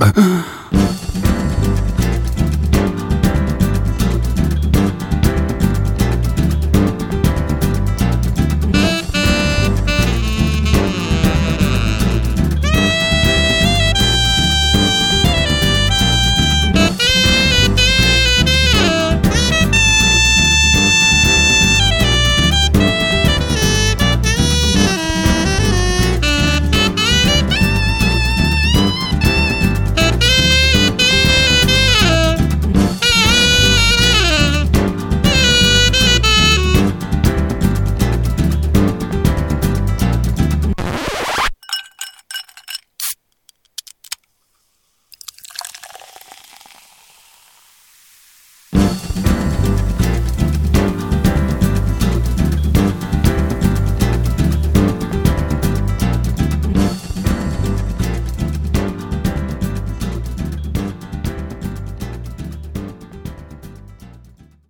あ